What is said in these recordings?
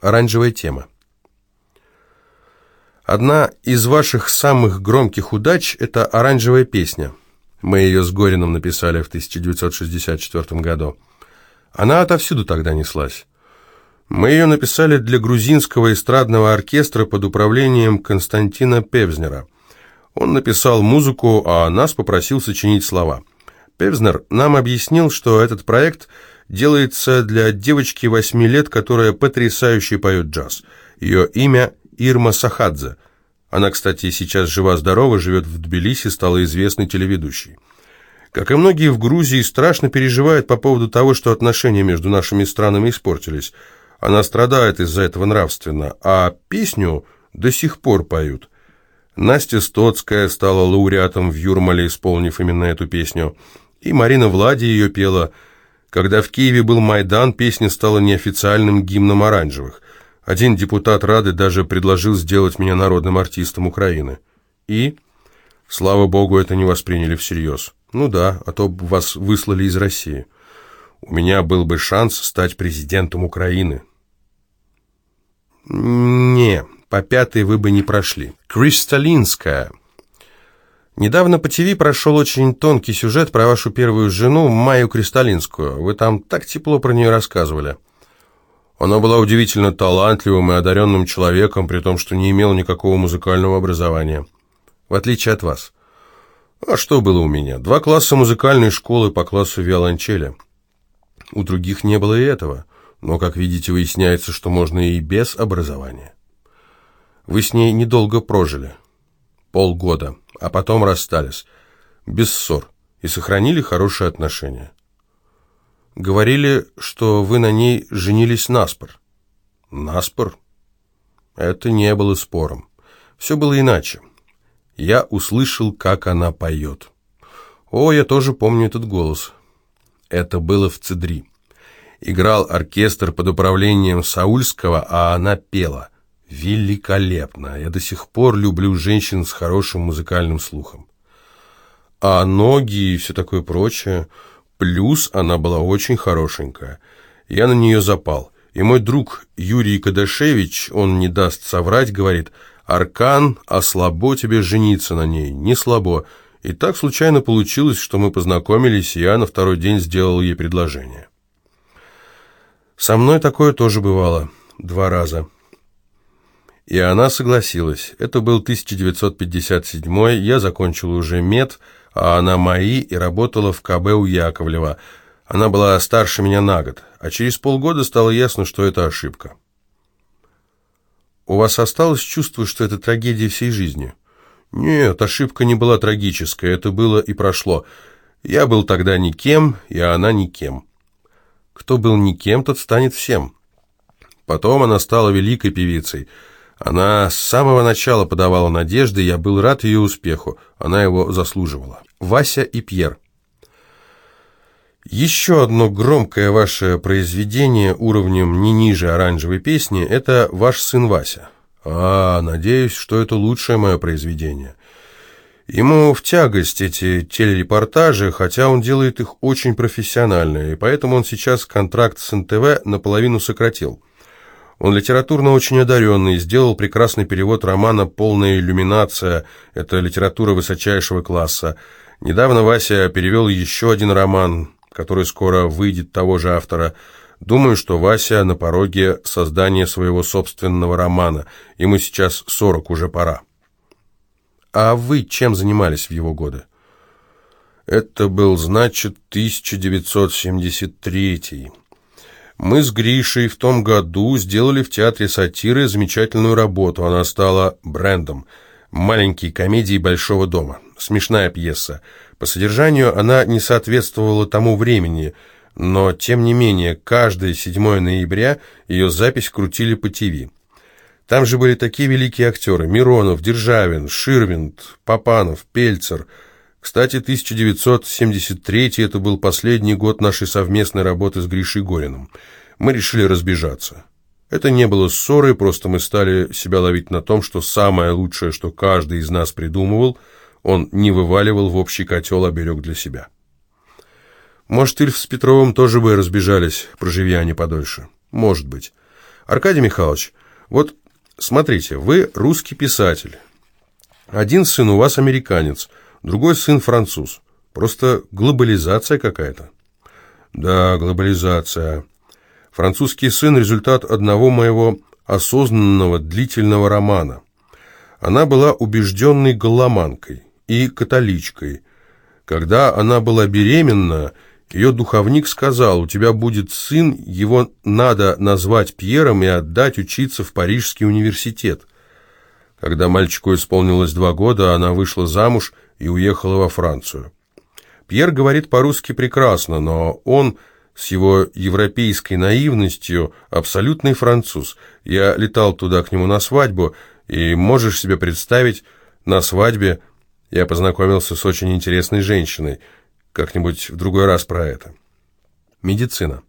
Оранжевая тема. Одна из ваших самых громких удач – это «Оранжевая песня». Мы ее с Гориным написали в 1964 году. Она отовсюду тогда неслась. Мы ее написали для грузинского эстрадного оркестра под управлением Константина Певзнера. Он написал музыку, а нас попросил сочинить слова. Певзнер нам объяснил, что этот проект делается для девочки 8 лет, которая потрясающе поет джаз. Ее имя Ирма Сахадзе. Она, кстати, сейчас жива-здорова, живет в Тбилиси, стала известной телеведущей. Как и многие в Грузии, страшно переживает по поводу того, что отношения между нашими странами испортились. Она страдает из-за этого нравственно, а песню до сих пор поют. Настя Стоцкая стала лауреатом в Юрмале, исполнив именно эту песню. И Марина Влади ее пела. Когда в Киеве был Майдан, песня стала неофициальным гимном оранжевых. Один депутат Рады даже предложил сделать меня народным артистом Украины. И, слава богу, это не восприняли всерьез. Ну да, а то вас выслали из России. У меня был бы шанс стать президентом Украины. Не, по пятой вы бы не прошли. Кристалинская. Недавно по ТВ прошел очень тонкий сюжет про вашу первую жену, Майю Кристалинскую. Вы там так тепло про нее рассказывали. Она была удивительно талантливым и одаренным человеком, при том, что не имела никакого музыкального образования. В отличие от вас. А что было у меня? Два класса музыкальной школы по классу виолончели. У других не было и этого. Но, как видите, выясняется, что можно и без образования. Вы с ней недолго прожили. Полгода. А потом расстались. Без ссор. И сохранили хорошие отношения. Говорили, что вы на ней женились наспор. Наспор? Это не было спором. Все было иначе. Я услышал, как она поет. О, я тоже помню этот голос. Это было в Цедри. Играл оркестр под управлением Саульского, а она пела. Великолепно. Я до сих пор люблю женщин с хорошим музыкальным слухом. А ноги и все такое прочее... Плюс она была очень хорошенькая. Я на нее запал. И мой друг Юрий Кадашевич, он не даст соврать, говорит, «Аркан, а слабо тебе жениться на ней, не слабо». И так случайно получилось, что мы познакомились, и я на второй день сделал ей предложение. Со мной такое тоже бывало, два раза. И она согласилась. Это был 1957 я закончил уже мед, а она МАИ и работала в КБ у Яковлева. Она была старше меня на год, а через полгода стало ясно, что это ошибка. У вас осталось чувство, что это трагедия всей жизни? Нет, ошибка не была трагическая, это было и прошло. Я был тогда никем, и она никем. Кто был никем, тот станет всем. Потом она стала великой певицей – она с самого начала подавала надежды, я был рад ее успеху, она его заслуживала. Вася и Пьер. Еще одно громкое ваше произведение уровнем не ниже оранжевой песни – это «Ваш сын Вася». А, надеюсь, что это лучшее мое произведение. Ему в тягость эти телерепортажи, хотя он делает их очень профессионально, и поэтому он сейчас контракт с НТВ наполовину сократил. Он литературно очень одаренный, сделал прекрасный перевод романа «Полная иллюминация». Это литература высочайшего класса. Недавно Вася перевел еще один роман, который скоро выйдет того же автора. Думаю, что Вася на пороге создания своего собственного романа. Ему сейчас сорок уже пора. А вы чем занимались в его годы? Это был, значит, 1973 мы с Гришей в том году сделали в театре сатиры замечательную работу. Она стала брендом. Маленькие комедии Большого дома. Смешная пьеса. По содержанию она не соответствовала тому времени, но, тем не менее, каждое 7 ноября ее запись крутили по ТВ. Там же были такие великие актеры – Миронов, Державин, Ширвинд, Папанов, Пельцер – кстати, 1973 это был последний год нашей совместной работы с Гришей Гориным. Мы решили разбежаться. Это не было ссорой, просто мы стали себя ловить на том, что самое лучшее, что каждый из нас придумывал, он не вываливал в общий котел, а берег для себя. Может, Ильф с Петровым тоже бы разбежались, проживя они подольше. Может быть. Аркадий Михайлович, вот смотрите, вы русский писатель. Один сын у вас американец, другой сын француз. Просто глобализация какая-то. Да, глобализация. Французский сын – результат одного моего осознанного длительного романа. Она была убежденной голоманкой и католичкой. Когда она была беременна, ее духовник сказал, у тебя будет сын, его надо назвать Пьером и отдать учиться в Парижский университет. Когда мальчику исполнилось два года, она вышла замуж и уехала во Францию. Пьер говорит по-русски прекрасно, но он с его европейской наивностью абсолютный француз. Я летал туда к нему на свадьбу, и можешь себе представить, на свадьбе я познакомился с очень интересной женщиной. Как-нибудь в другой раз про это. Медицина.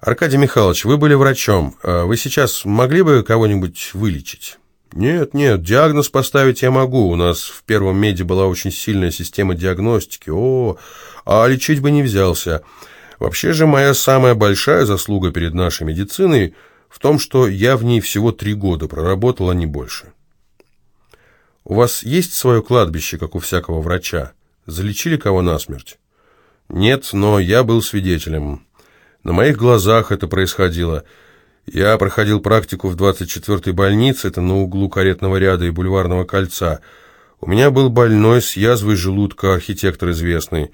Аркадий Михайлович, вы были врачом. А вы сейчас могли бы кого-нибудь вылечить? Нет, нет, диагноз поставить я могу. У нас в первом меди была очень сильная система диагностики. О, а лечить бы не взялся. Вообще же моя самая большая заслуга перед нашей медициной в том, что я в ней всего три года проработал, а не больше. У вас есть свое кладбище, как у всякого врача? Залечили кого насмерть? Нет, но я был свидетелем. На моих глазах это происходило. Я проходил практику в 24-й больнице, это на углу каретного ряда и бульварного кольца. У меня был больной с язвой желудка, архитектор известный.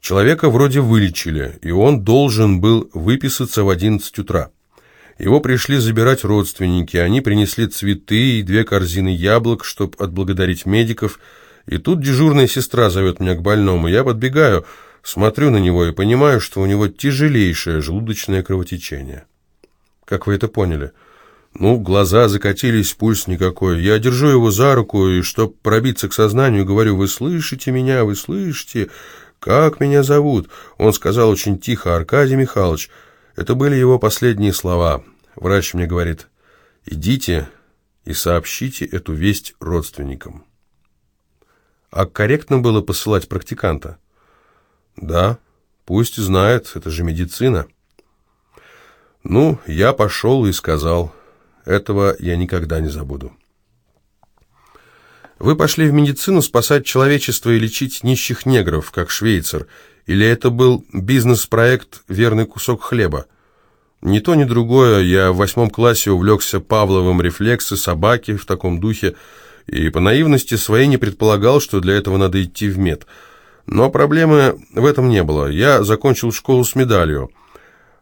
Человека вроде вылечили, и он должен был выписаться в 11 утра. Его пришли забирать родственники, они принесли цветы и две корзины яблок, чтобы отблагодарить медиков – и тут дежурная сестра зовет меня к больному. Я подбегаю, смотрю на него и понимаю, что у него тяжелейшее желудочное кровотечение. Как вы это поняли? Ну, глаза закатились, пульс никакой. Я держу его за руку, и, чтоб пробиться к сознанию, говорю, «Вы слышите меня? Вы слышите? Как меня зовут?» Он сказал очень тихо, «Аркадий Михайлович». Это были его последние слова. Врач мне говорит, «Идите и сообщите эту весть родственникам». А корректно было посылать практиканта? Да, пусть знает, это же медицина. Ну, я пошел и сказал, этого я никогда не забуду. Вы пошли в медицину спасать человечество и лечить нищих негров, как швейцар, или это был бизнес-проект «Верный кусок хлеба»? Ни то, ни другое. Я в восьмом классе увлекся Павловым рефлексы, собаки в таком духе, и по наивности своей не предполагал, что для этого надо идти в мед. Но проблемы в этом не было. Я закончил школу с медалью.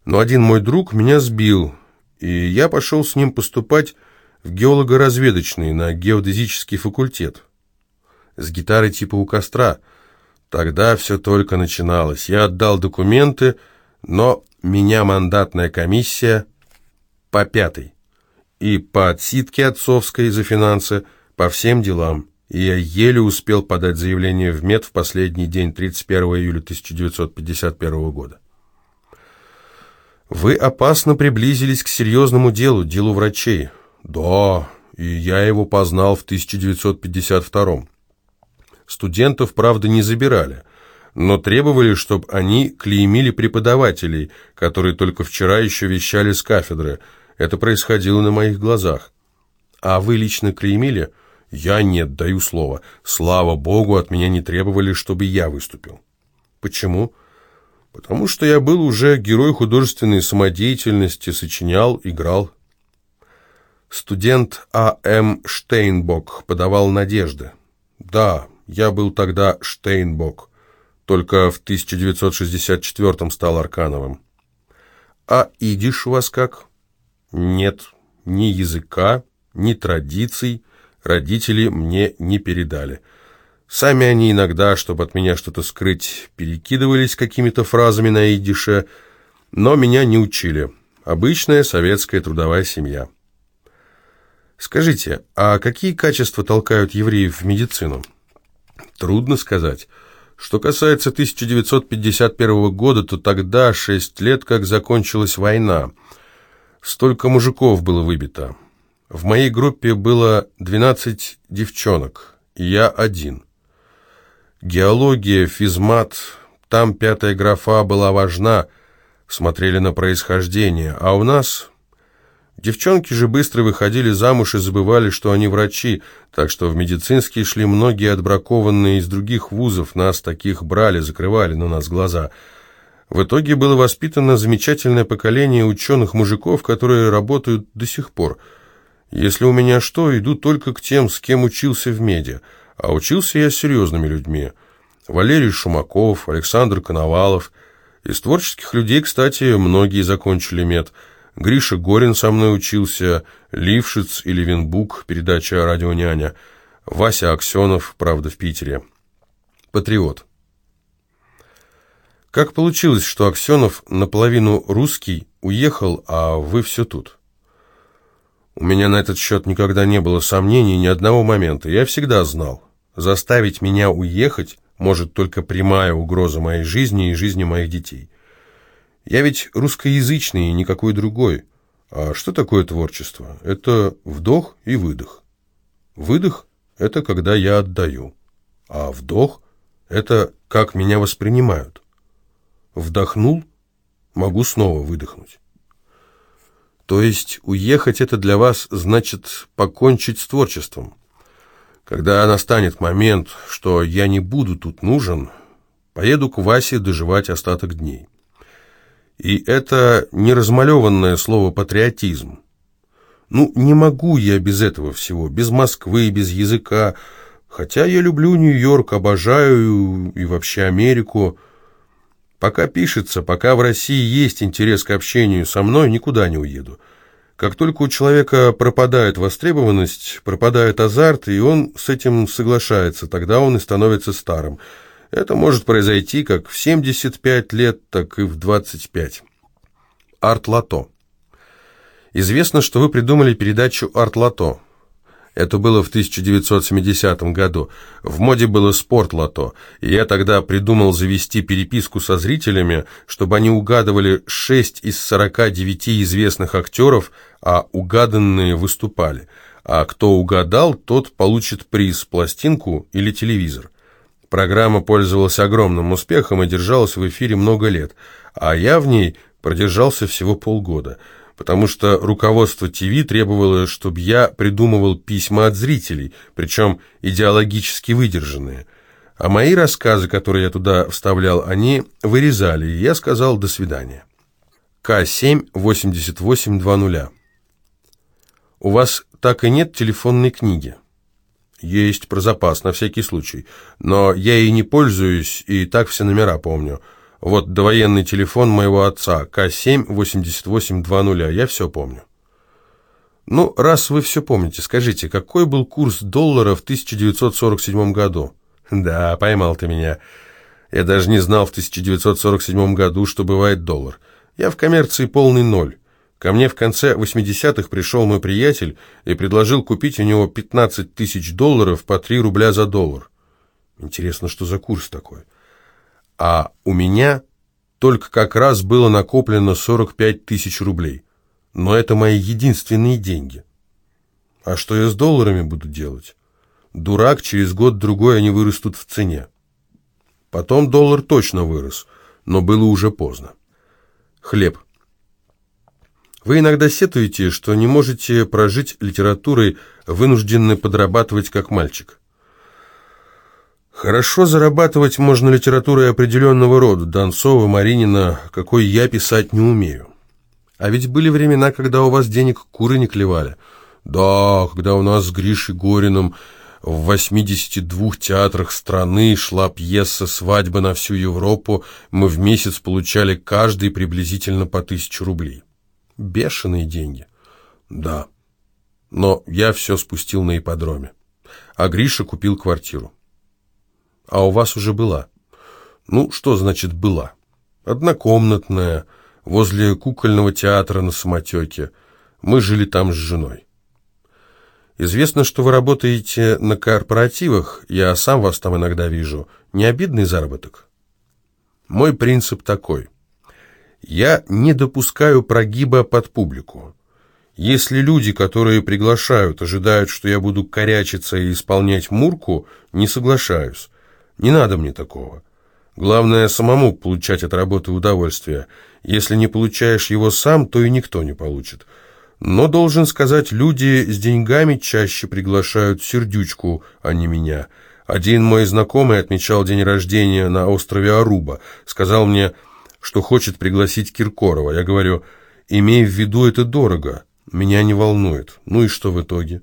Но один мой друг меня сбил, и я пошел с ним поступать в геолого-разведочный на геодезический факультет. С гитарой типа у костра. Тогда все только начиналось. Я отдал документы, но меня мандатная комиссия по пятой и по отсидке отцовской за финансы – по всем делам, и я еле успел подать заявление в МЕД в последний день, 31 июля 1951 года. Вы опасно приблизились к серьезному делу, делу врачей. Да, и я его познал в 1952 Студентов, правда, не забирали, но требовали, чтобы они клеймили преподавателей, которые только вчера еще вещали с кафедры. Это происходило на моих глазах. А вы лично клеймили? Я нет, даю слово. Слава Богу, от меня не требовали, чтобы я выступил. Почему? Потому что я был уже герой художественной самодеятельности, сочинял, играл. Студент А.М. Штейнбок подавал надежды. Да, я был тогда Штейнбок, только в 1964 стал Аркановым. А идиш у вас как? Нет, ни языка, ни традиций, родители мне не передали. Сами они иногда, чтобы от меня что-то скрыть, перекидывались какими-то фразами на идише, но меня не учили. Обычная советская трудовая семья. Скажите, а какие качества толкают евреев в медицину? Трудно сказать. Что касается 1951 года, то тогда, шесть лет, как закончилась война. Столько мужиков было выбито. В моей группе было 12 девчонок, и я один. Геология, физмат, там пятая графа была важна, смотрели на происхождение, а у нас Девчонки же быстро выходили замуж и забывали, что они врачи, так что в медицинские шли многие отбракованные из других вузов, нас таких брали, закрывали на нас глаза. В итоге было воспитано замечательное поколение ученых-мужиков, которые работают до сих пор. Если у меня что, иду только к тем, с кем учился в меди, а учился я с серьезными людьми. Валерий Шумаков, Александр Коновалов. Из творческих людей, кстати, многие закончили мед – Гриша Горин со мной учился, Лившиц и Левенбук, передача «Радио няня», Вася Аксенов, правда, в Питере. Патриот. Как получилось, что Аксенов наполовину русский уехал, а вы все тут? У меня на этот счет никогда не было сомнений ни одного момента. Я всегда знал, заставить меня уехать может только прямая угроза моей жизни и жизни моих детей. Я ведь русскоязычный и никакой другой. А что такое творчество? Это вдох и выдох. Выдох – это когда я отдаю, а вдох – это как меня воспринимают. Вдохнул – могу снова выдохнуть. То есть уехать – это для вас значит покончить с творчеством. Когда настанет момент, что я не буду тут нужен, поеду к Васе доживать остаток дней. И это не размалеванное слово «патриотизм». Ну, не могу я без этого всего, без Москвы, без языка, хотя я люблю Нью-Йорк, обожаю и вообще Америку. Пока пишется, пока в России есть интерес к общению со мной, никуда не уеду. Как только у человека пропадает востребованность, пропадает азарт, и он с этим соглашается, тогда он и становится старым – это может произойти как в 75 лет, так и в 25. Арт-лото. Известно, что вы придумали передачу «Арт-лото». Это было в 1970 году. В моде было спорт-лото, и я тогда придумал завести переписку со зрителями, чтобы они угадывали 6 из 49 известных актеров, а угаданные выступали. А кто угадал, тот получит приз, пластинку или телевизор. Программа пользовалась огромным успехом и держалась в эфире много лет, а я в ней продержался всего полгода, потому что руководство ТВ требовало, чтобы я придумывал письма от зрителей, причем идеологически выдержанные. А мои рассказы, которые я туда вставлял, они вырезали, и я сказал «до свидания». К7-8820. У вас так и нет телефонной книги? «Есть про запас, на всякий случай. Но я ей не пользуюсь, и так все номера помню. Вот довоенный телефон моего отца, К7-8820, я все помню». «Ну, раз вы все помните, скажите, какой был курс доллара в 1947 году?» «Да, поймал ты меня. Я даже не знал в 1947 году, что бывает доллар. Я в коммерции полный ноль». Ко мне в конце 80-х пришел мой приятель и предложил купить у него 15 тысяч долларов по 3 рубля за доллар. Интересно, что за курс такой? А у меня только как раз было накоплено 45 тысяч рублей. Но это мои единственные деньги. А что я с долларами буду делать? Дурак, через год-другой они вырастут в цене. Потом доллар точно вырос, но было уже поздно. Хлеб. Вы иногда сетуете, что не можете прожить литературой, вынуждены подрабатывать как мальчик. Хорошо зарабатывать можно литературой определенного рода, Донцова, Маринина, какой я писать не умею. А ведь были времена, когда у вас денег куры не клевали. Да, когда у нас с Гришей Гориным в 82 театрах страны шла пьеса «Свадьба на всю Европу», мы в месяц получали каждый приблизительно по тысячу рублей. Бешеные деньги. Да. Но я все спустил на ипподроме. А Гриша купил квартиру. А у вас уже была? Ну, что значит «была»? Однокомнатная, возле кукольного театра на самотеке. Мы жили там с женой. Известно, что вы работаете на корпоративах, я сам вас там иногда вижу. Не обидный заработок? Мой принцип такой – я не допускаю прогиба под публику. Если люди, которые приглашают, ожидают, что я буду корячиться и исполнять мурку, не соглашаюсь. Не надо мне такого. Главное, самому получать от работы удовольствие. Если не получаешь его сам, то и никто не получит. Но, должен сказать, люди с деньгами чаще приглашают сердючку, а не меня. Один мой знакомый отмечал день рождения на острове Аруба. Сказал мне, что хочет пригласить Киркорова. Я говорю, имей в виду, это дорого. Меня не волнует. Ну и что в итоге?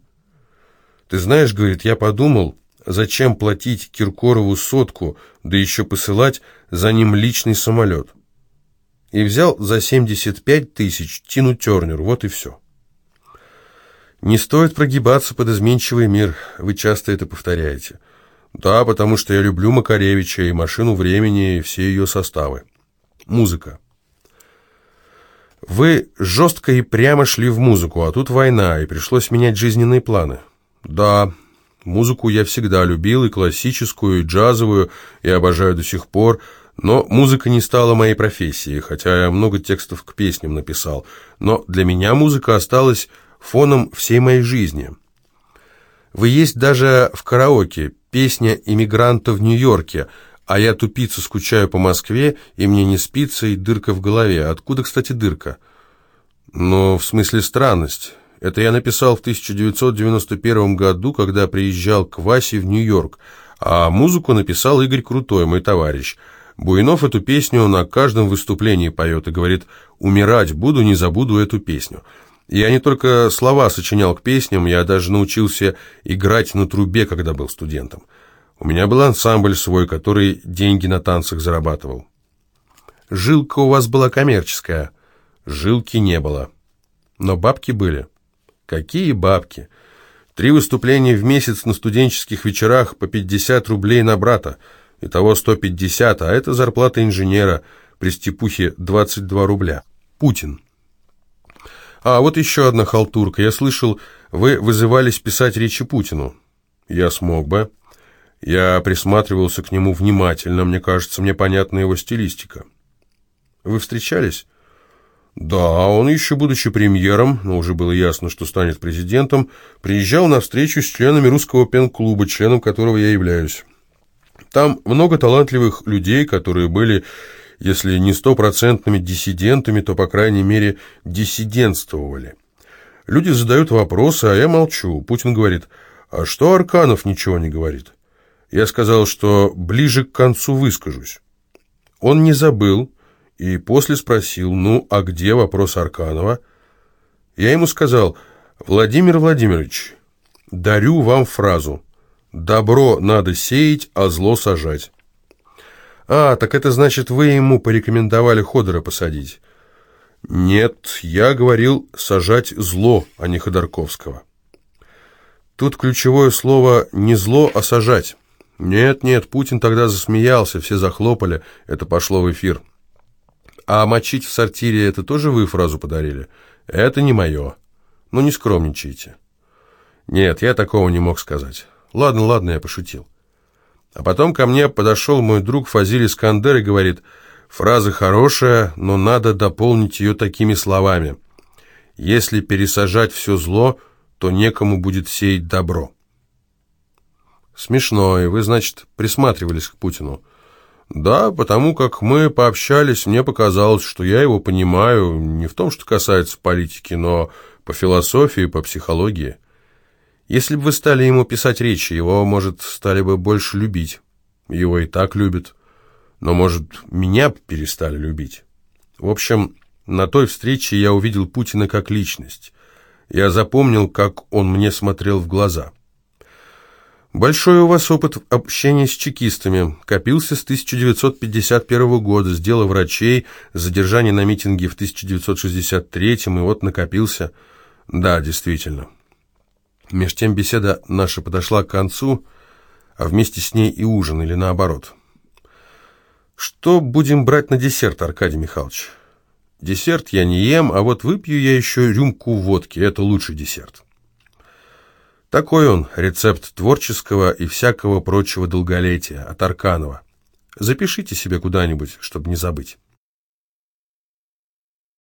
Ты знаешь, говорит, я подумал, зачем платить Киркорову сотку, да еще посылать за ним личный самолет. И взял за 75 тысяч Тину Тернер, вот и все. Не стоит прогибаться под изменчивый мир, вы часто это повторяете. Да, потому что я люблю Макаревича и машину времени, и все ее составы. Музыка. Вы жестко и прямо шли в музыку, а тут война, и пришлось менять жизненные планы. Да, музыку я всегда любил, и классическую, и джазовую, и обожаю до сих пор, но музыка не стала моей профессией, хотя я много текстов к песням написал. Но для меня музыка осталась фоном всей моей жизни. Вы есть даже в караоке, песня «Иммигранта в Нью-Йорке», а я тупица скучаю по Москве, и мне не спится, и дырка в голове. Откуда, кстати, дырка? Ну, в смысле странность. Это я написал в 1991 году, когда приезжал к Васе в Нью-Йорк, а музыку написал Игорь Крутой, мой товарищ. Буйнов эту песню на каждом выступлении поет и говорит «Умирать буду, не забуду эту песню». Я не только слова сочинял к песням, я даже научился играть на трубе, когда был студентом. У меня был ансамбль свой, который деньги на танцах зарабатывал. Жилка у вас была коммерческая. Жилки не было. Но бабки были. Какие бабки? Три выступления в месяц на студенческих вечерах по 50 рублей на брата. Итого 150, а это зарплата инженера. При степухе 22 рубля. Путин. А вот еще одна халтурка. Я слышал, вы вызывались писать речи Путину. Я смог бы. Я присматривался к нему внимательно. Мне кажется, мне понятна его стилистика. Вы встречались? Да, он еще будучи премьером, но уже было ясно, что станет президентом, приезжал на встречу с членами русского пен-клуба, членом которого я являюсь. Там много талантливых людей, которые были если не стопроцентными диссидентами, то, по крайней мере, диссидентствовали. Люди задают вопросы, а я молчу. Путин говорит, а что Арканов ничего не говорит? Я сказал, что ближе к концу выскажусь. Он не забыл и после спросил, ну, а где вопрос Арканова? Я ему сказал, Владимир Владимирович, дарю вам фразу «Добро надо сеять, а зло сажать». «А, так это значит, вы ему порекомендовали Ходора посадить?» «Нет, я говорил сажать зло, а не Ходорковского». Тут ключевое слово не зло, а сажать. Нет, нет, Путин тогда засмеялся, все захлопали, это пошло в эфир. А мочить в сортире это тоже вы фразу подарили? Это не мое. Ну не скромничайте. Нет, я такого не мог сказать. Ладно, ладно, я пошутил. А потом ко мне подошел мой друг Фазиль Искандер и говорит, фраза хорошая, но надо дополнить ее такими словами. Если пересажать все зло, то некому будет сеять добро. Смешно, и вы, значит, присматривались к Путину. Да, потому как мы пообщались, мне показалось, что я его понимаю не в том, что касается политики, но по философии, по психологии. Если бы вы стали ему писать речи, его, может, стали бы больше любить. Его и так любят. Но, может, меня перестали любить. В общем, на той встрече я увидел Путина как личность. Я запомнил, как он мне смотрел в глаза. Большой у вас опыт общения с чекистами. Копился с 1951 года, с дела врачей, задержание на митинге в 1963, и вот накопился. Да, действительно. Меж тем беседа наша подошла к концу, а вместе с ней и ужин, или наоборот. Что будем брать на десерт, Аркадий Михайлович? Десерт я не ем, а вот выпью я еще рюмку водки, это лучший десерт. Такой он, рецепт творческого и всякого прочего долголетия от Арканова. Запишите себе куда-нибудь, чтобы не забыть.